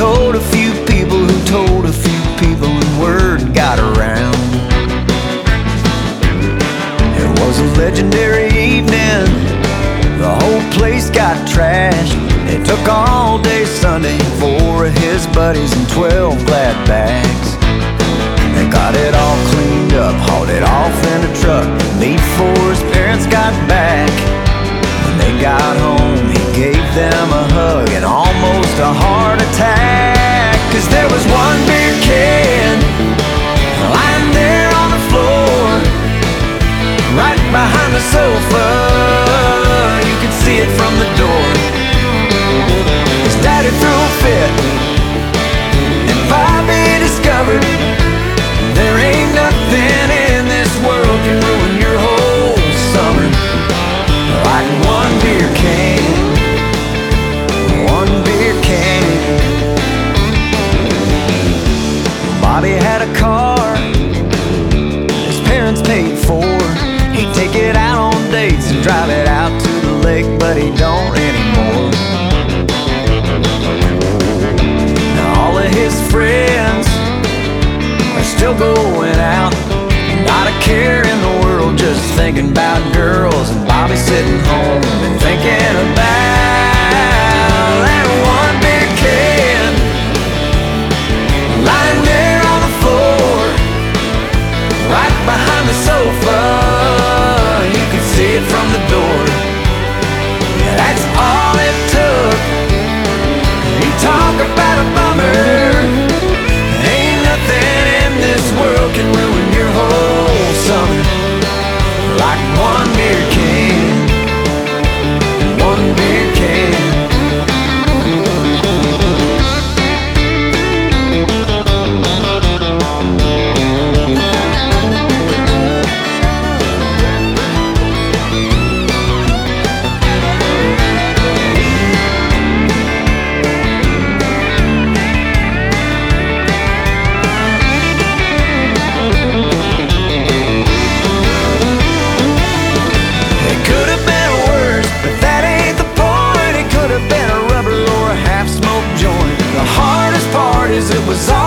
told a few people who told a few people, and word got around. It was a legendary evening. The whole place got trashed. It took all day Sunday for his buddies and 12 glad bags. They got it all cleaned up, hauled it off in a truck before his parents got back. When they got home, Had a car his parents paid for. He'd take it out on dates and drive it out to the lake, but he don't anymore. Now all of his friends are still going out. Not a care in the world, just thinking about girls. And Bobby sitting home and thinking about was